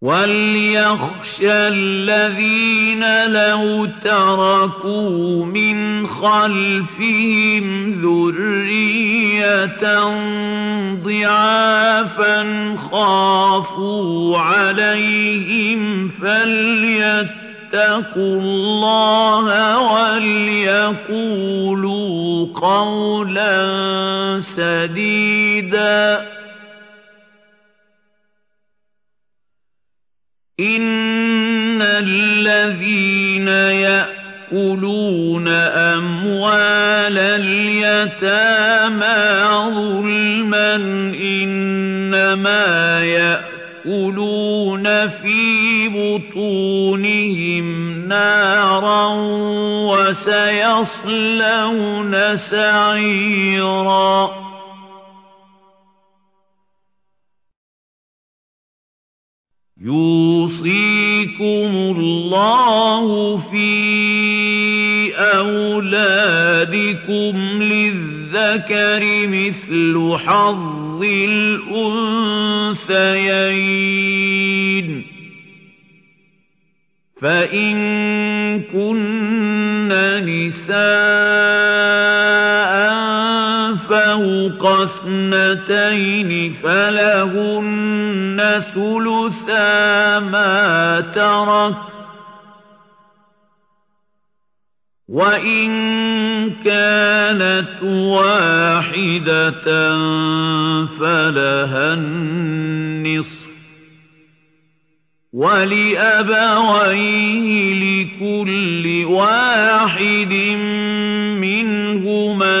وَلْيَخْشَ الَّذِينَ لَوْ تَرَكُوا مِنْ خَلْفِهِمْ ذُرِّيَّةً ضِعَافًا خَافُوا عَلَيْهِمْ فَلْيَتَّقُوا اللَّهَ وَلْيَقُولُوا قَوْلًا سَدِيدًا إِنَّ الَّذِينَ يَأْكُلُونَ أَمْوَالَ الْيَتَامَىٰ ظُلْمًا إِنَّمَا يَأْكُلُونَ فِي بُطُونِهِمْ نَارًا وَسَيَصْلَوْنَ سَعِيرًا يُوصِيكُمُ اللَّهُ فِي أَوْلَادِكُمْ ۖ لِلذَّكَرِ مِثْلُ حَظِّ الْأُنثَيَيْنِ ۚ فَإِن كُنَّ نِسَاءً فَوْقَ اثْنَتَيْنِ فَلَهُنَّ ثُلُثَا مَا تَرَكَ ۖ وَإِن كَانَتْ وَاحِدَةً فَلَهَا النِّصْفُ ۚ وَلِأَبَوَيْهِ لِكُلِّ وَاحِدٍ مِّنْهُمَا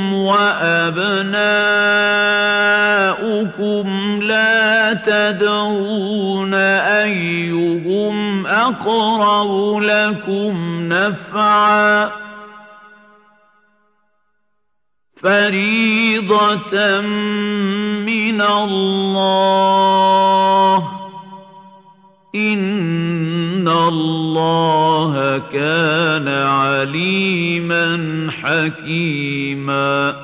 وَأَبْنَاؤُكُمْ لَا تَدْرُونَ أَيُّهُمْ أَقْرَبُ لَكُمْ نَفْعًا ۚ فَرِيضَةً مِّنَ اللَّهِ ۗ. إِنَّ اللَّهَ كَانَ عَلِيمًا حَكِيمًا